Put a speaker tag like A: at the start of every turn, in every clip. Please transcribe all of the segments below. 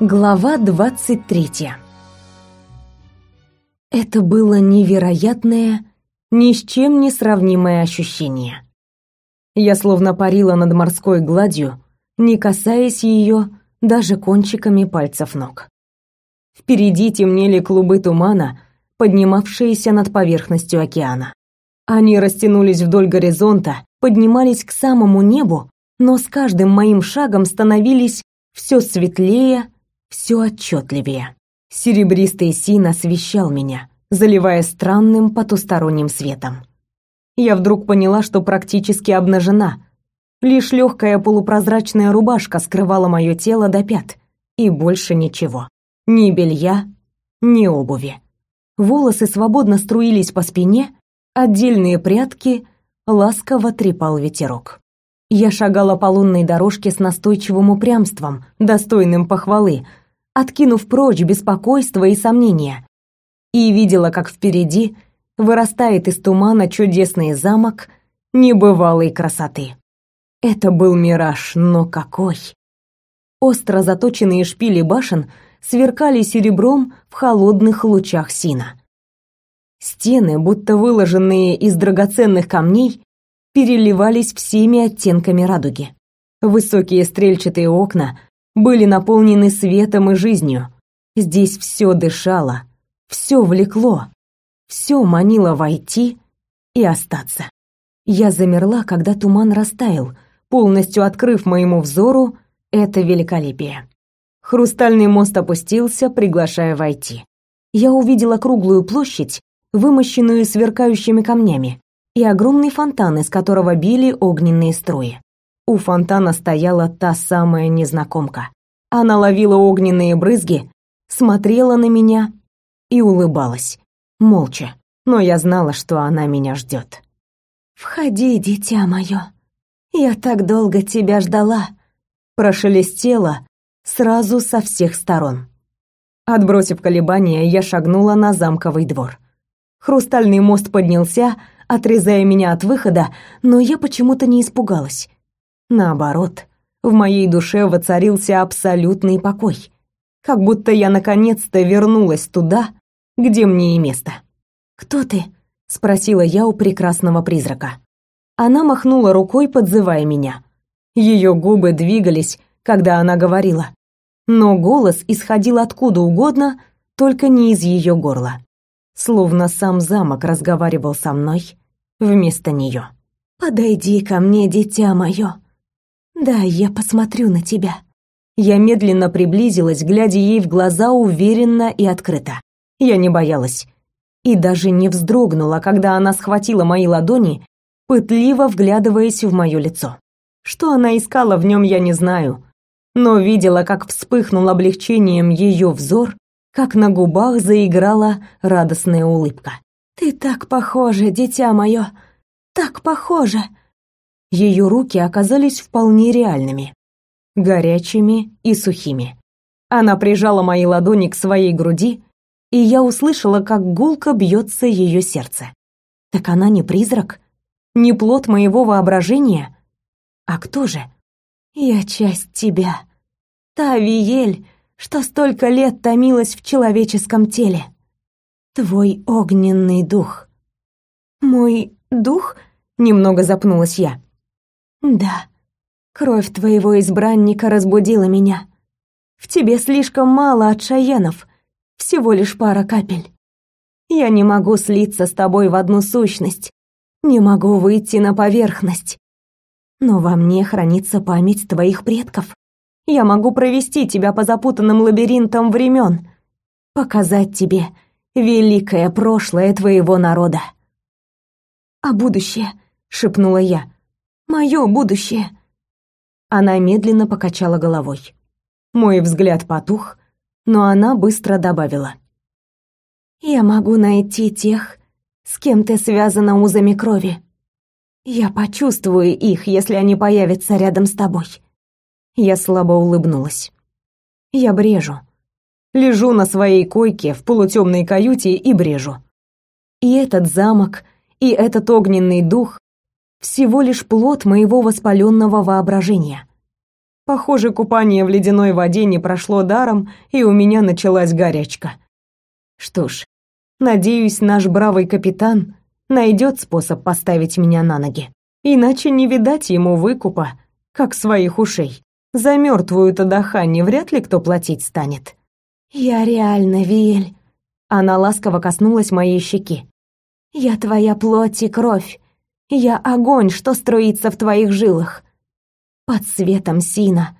A: Глава 23 Это было невероятное, ни с чем не сравнимое ощущение. Я словно парила над морской гладью, не касаясь ее даже кончиками пальцев ног. Впереди темнели клубы тумана, поднимавшиеся над поверхностью океана. Они растянулись вдоль горизонта, поднимались к самому небу, но с каждым моим шагом становились все светлее, все отчетливее. Серебристый син освещал меня, заливая странным потусторонним светом. Я вдруг поняла, что практически обнажена. Лишь легкая полупрозрачная рубашка скрывала мое тело до пят, и больше ничего. Ни белья, ни обуви. Волосы свободно струились по спине, отдельные прядки ласково трепал ветерок. Я шагала по лунной дорожке с настойчивым упрямством, достойным похвалы, откинув прочь беспокойство и сомнения, и видела, как впереди вырастает из тумана чудесный замок небывалой красоты. Это был мираж, но какой! Остро заточенные шпили башен сверкали серебром в холодных лучах сина. Стены, будто выложенные из драгоценных камней, переливались всеми оттенками радуги. Высокие стрельчатые окна были наполнены светом и жизнью. Здесь все дышало, все влекло, все манило войти и остаться. Я замерла, когда туман растаял, полностью открыв моему взору это великолепие. Хрустальный мост опустился, приглашая войти. Я увидела круглую площадь, вымощенную сверкающими камнями, и огромный фонтан, из которого били огненные струи. У фонтана стояла та самая незнакомка. Она ловила огненные брызги, смотрела на меня и улыбалась, молча, но я знала, что она меня ждет. «Входи, дитя мое, я так долго тебя ждала», прошелестела сразу со всех сторон. Отбросив колебания, я шагнула на замковый двор. Хрустальный мост поднялся, отрезая меня от выхода, но я почему-то не испугалась. Наоборот, в моей душе воцарился абсолютный покой. Как будто я наконец-то вернулась туда, где мне и место. «Кто ты?» — спросила я у прекрасного призрака. Она махнула рукой, подзывая меня. Ее губы двигались, когда она говорила. Но голос исходил откуда угодно, только не из ее горла словно сам замок разговаривал со мной вместо нее. «Подойди ко мне, дитя мое. Да, я посмотрю на тебя». Я медленно приблизилась, глядя ей в глаза уверенно и открыто. Я не боялась. И даже не вздрогнула, когда она схватила мои ладони, пытливо вглядываясь в мое лицо. Что она искала в нем, я не знаю, но видела, как вспыхнул облегчением ее взор как на губах заиграла радостная улыбка. «Ты так похожа, дитя мое, так похожа!» Ее руки оказались вполне реальными, горячими и сухими. Она прижала мои ладони к своей груди, и я услышала, как гулко бьется ее сердце. Так она не призрак, не плод моего воображения. А кто же? Я часть тебя. Та Виель, что столько лет томилась в человеческом теле. Твой огненный дух. Мой дух? Немного запнулась я. Да. Кровь твоего избранника разбудила меня. В тебе слишком мало отшаянов, всего лишь пара капель. Я не могу слиться с тобой в одну сущность, не могу выйти на поверхность. Но во мне хранится память твоих предков. Я могу провести тебя по запутанным лабиринтам времен, показать тебе великое прошлое твоего народа. А будущее, шепнула я. Мое будущее. Она медленно покачала головой. Мой взгляд потух, но она быстро добавила: Я могу найти тех, с кем ты связана узами крови. Я почувствую их, если они появятся рядом с тобой. Я слабо улыбнулась. Я брежу. Лежу на своей койке в полутемной каюте и брежу. И этот замок, и этот огненный дух всего лишь плод моего воспаленного воображения. Похоже, купание в ледяной воде не прошло даром, и у меня началась горячка. Что ж, надеюсь, наш бравый капитан найдет способ поставить меня на ноги. Иначе не видать ему выкупа, как своих ушей. За мертвую Тадахани вряд ли кто платить станет. «Я реально, Виэль». Она ласково коснулась моей щеки. «Я твоя плоть и кровь. Я огонь, что струится в твоих жилах под светом Сина.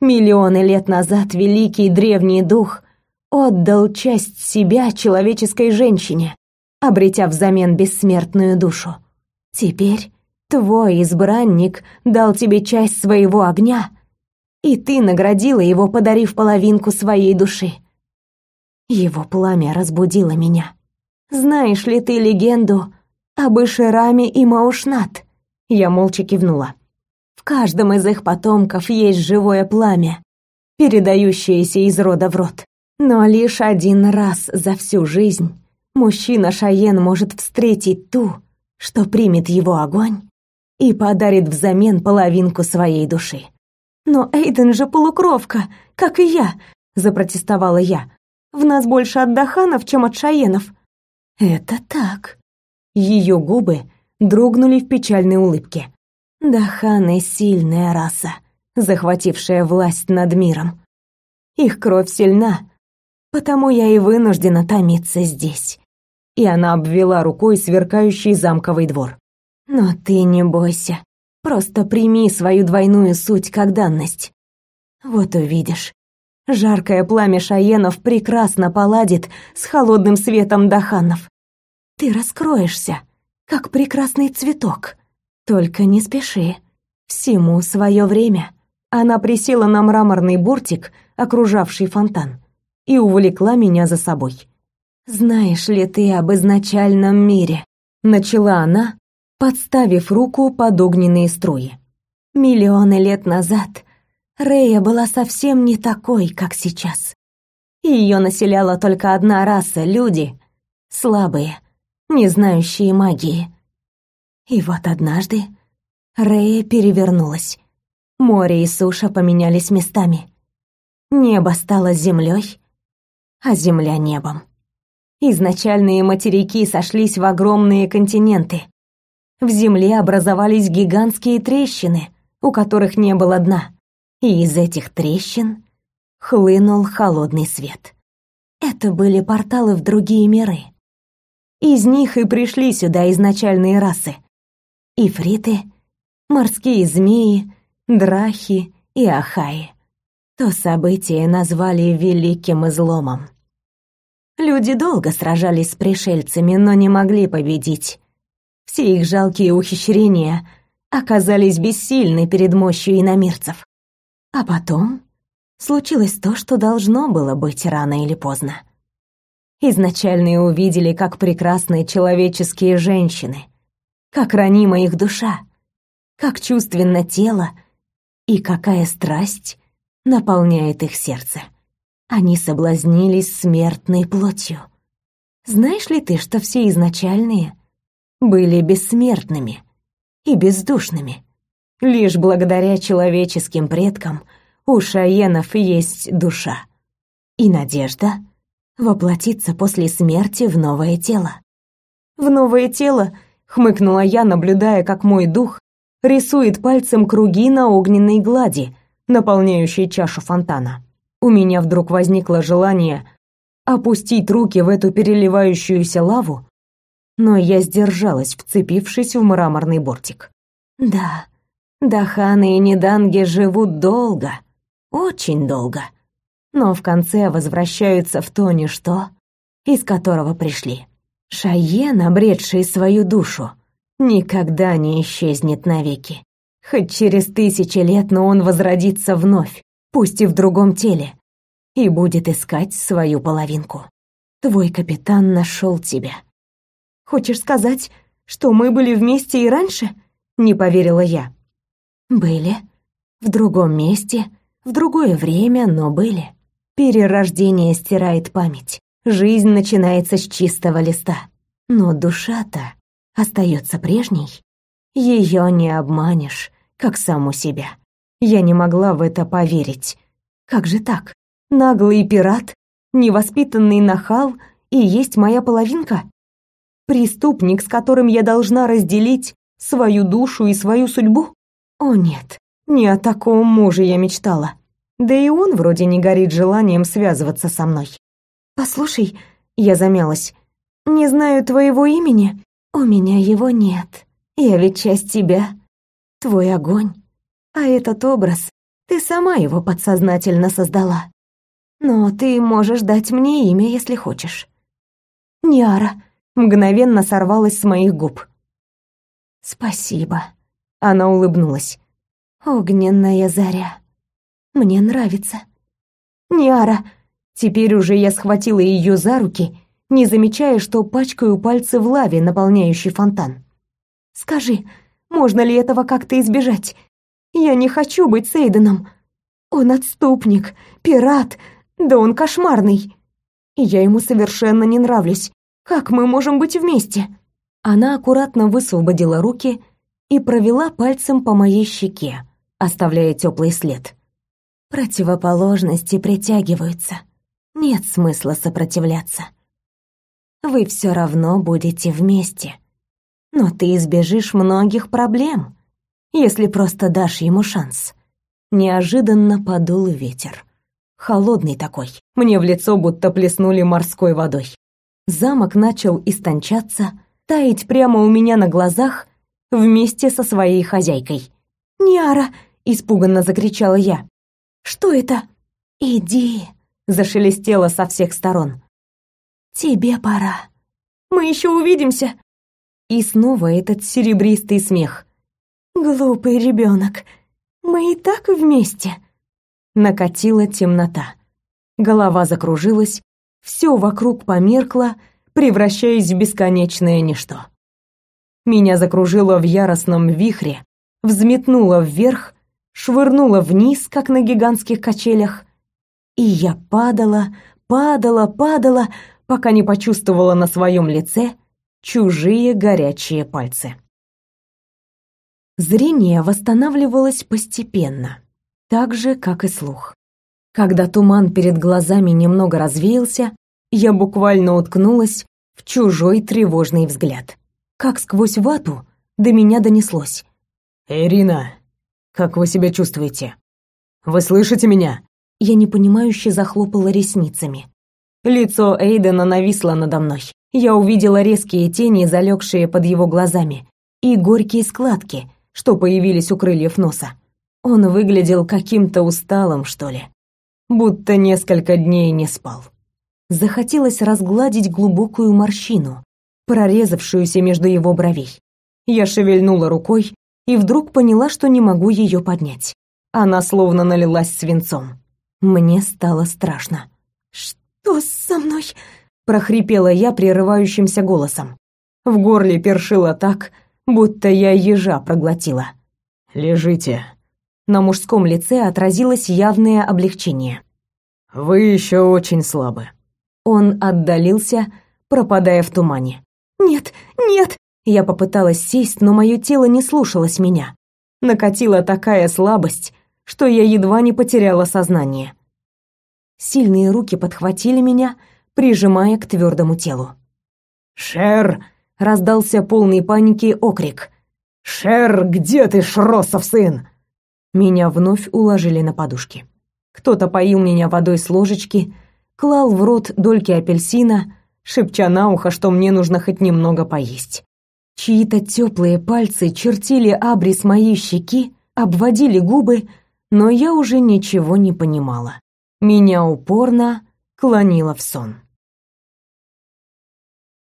A: Миллионы лет назад великий древний дух отдал часть себя человеческой женщине, обретя взамен бессмертную душу. Теперь твой избранник дал тебе часть своего огня, и ты наградила его, подарив половинку своей души. Его пламя разбудило меня. Знаешь ли ты легенду об Ишераме и Маушнат? Я молча кивнула. В каждом из их потомков есть живое пламя, передающееся из рода в род. Но лишь один раз за всю жизнь мужчина Шаен может встретить ту, что примет его огонь и подарит взамен половинку своей души. «Но Эйден же полукровка, как и я», — запротестовала я. «В нас больше от Даханов, чем от Шаенов». «Это так». Ее губы дрогнули в печальной улыбке. Даханы — сильная раса, захватившая власть над миром. Их кровь сильна, потому я и вынуждена томиться здесь. И она обвела рукой сверкающий замковый двор. Но ты не бойся, просто прими свою двойную суть как данность. Вот увидишь. Жаркое пламя шаенов прекрасно поладит с холодным светом даханов. Ты раскроешься, как прекрасный цветок. Только не спеши. Всему свое время. Она присела на мраморный бортик, окружавший фонтан, и увлекла меня за собой. «Знаешь ли ты об изначальном мире?» Начала она, подставив руку под огненные струи. Миллионы лет назад Рея была совсем не такой, как сейчас. Ее населяла только одна раса — люди, слабые, не знающие магии. И вот однажды Рея перевернулась. Море и суша поменялись местами. Небо стало землей, а земля небом. Изначальные материки сошлись в огромные континенты. В земле образовались гигантские трещины, у которых не было дна. И из этих трещин хлынул холодный свет. Это были порталы в другие миры. Из них и пришли сюда изначальные расы — ифриты, морские змеи, драхи и ахаи. То событие назвали Великим Изломом. Люди долго сражались с пришельцами, но не могли победить. Все их жалкие ухищрения оказались бессильны перед мощью иномирцев. А потом случилось то, что должно было быть рано или поздно. Изначальные увидели, как прекрасны человеческие женщины — как ранима их душа, как чувственно тело и какая страсть наполняет их сердце. Они соблазнились смертной плотью. Знаешь ли ты, что все изначальные были бессмертными и бездушными? Лишь благодаря человеческим предкам у шаенов есть душа и надежда воплотиться после смерти в новое тело. В новое тело — хмыкнула я, наблюдая, как мой дух рисует пальцем круги на огненной глади, наполняющей чашу фонтана. У меня вдруг возникло желание опустить руки в эту переливающуюся лаву, но я сдержалась, вцепившись в мраморный бортик. Да, Даханы и Неданги живут долго, очень долго, но в конце возвращаются в то ничто, из которого пришли. Шайен, обретший свою душу, никогда не исчезнет навеки. Хоть через тысячи лет, но он возродится вновь, пусть и в другом теле, и будет искать свою половинку. Твой капитан нашел тебя. Хочешь сказать, что мы были вместе и раньше? Не поверила я. Были. В другом месте, в другое время, но были. Перерождение стирает память. Жизнь начинается с чистого листа. Но душа-то остается прежней. Ее не обманешь, как саму себя. Я не могла в это поверить. Как же так? Наглый пират, невоспитанный нахал и есть моя половинка? Преступник, с которым я должна разделить свою душу и свою судьбу? О нет, не о таком муже я мечтала. Да и он вроде не горит желанием связываться со мной. Послушай, я замялась. Не знаю твоего имени. У меня его нет. Я ведь часть тебя. Твой огонь. А этот образ, ты сама его подсознательно создала. Но ты можешь дать мне имя, если хочешь. Ниара мгновенно сорвалась с моих губ. Спасибо. Она улыбнулась. Огненная заря. Мне нравится. Ниара. Теперь уже я схватила ее за руки, не замечая, что пачкаю пальцы в лаве, наполняющей фонтан. Скажи, можно ли этого как-то избежать? Я не хочу быть Сейденом. Он отступник, пират, да он кошмарный. Я ему совершенно не нравлюсь. Как мы можем быть вместе? Она аккуратно высвободила руки и провела пальцем по моей щеке, оставляя теплый след. Противоположности притягиваются. Нет смысла сопротивляться. Вы все равно будете вместе. Но ты избежишь многих проблем, если просто дашь ему шанс. Неожиданно подул ветер. Холодный такой. Мне в лицо будто плеснули морской водой. Замок начал истончаться, таять прямо у меня на глазах вместе со своей хозяйкой. «Ниара!» — испуганно закричала я. «Что это?» «Иди!» — зашелестело со всех сторон. «Тебе пора. Мы еще увидимся!» И снова этот серебристый смех. «Глупый ребенок, мы и так вместе!» Накатила темнота. Голова закружилась, все вокруг померкло, превращаясь в бесконечное ничто. Меня закружило в яростном вихре, взметнуло вверх, швырнуло вниз, как на гигантских качелях, и я падала, падала, падала, пока не почувствовала на своем лице чужие горячие пальцы. Зрение восстанавливалось постепенно, так же, как и слух. Когда туман перед глазами немного развеялся, я буквально уткнулась в чужой тревожный взгляд. Как сквозь вату до меня донеслось.
B: «Ирина, как вы себя чувствуете? Вы слышите меня?»
A: Я непонимающе захлопала ресницами. Лицо Эйдена нависло надо мной. Я увидела резкие тени, залегшие под его глазами, и горькие складки, что появились у крыльев носа. Он выглядел каким-то усталым, что ли. Будто несколько дней не спал. Захотелось разгладить глубокую морщину, прорезавшуюся между его бровей. Я шевельнула рукой и вдруг поняла, что не могу ее поднять. Она словно налилась свинцом. Мне стало страшно. «Что со мной?» — прохрипела я прерывающимся голосом. В горле першило так, будто я ежа проглотила.
B: «Лежите».
A: На мужском лице отразилось явное облегчение.
B: «Вы еще очень слабы».
A: Он отдалился, пропадая в тумане. «Нет, нет!» Я попыталась сесть, но мое тело не слушалось меня. Накатила такая слабость, что я едва не потеряла сознание. Сильные руки подхватили меня, прижимая к твердому телу.
B: «Шер!»
A: — раздался полный паники окрик.
B: «Шер, где ты, Шросов сын?»
A: Меня вновь уложили на подушки. Кто-то поил меня водой с ложечки, клал в рот дольки апельсина, шепча на ухо, что мне нужно хоть немного поесть. Чьи-то теплые пальцы чертили абрис моей щеки, обводили губы, но я уже ничего не понимала. Меня упорно клонило в сон.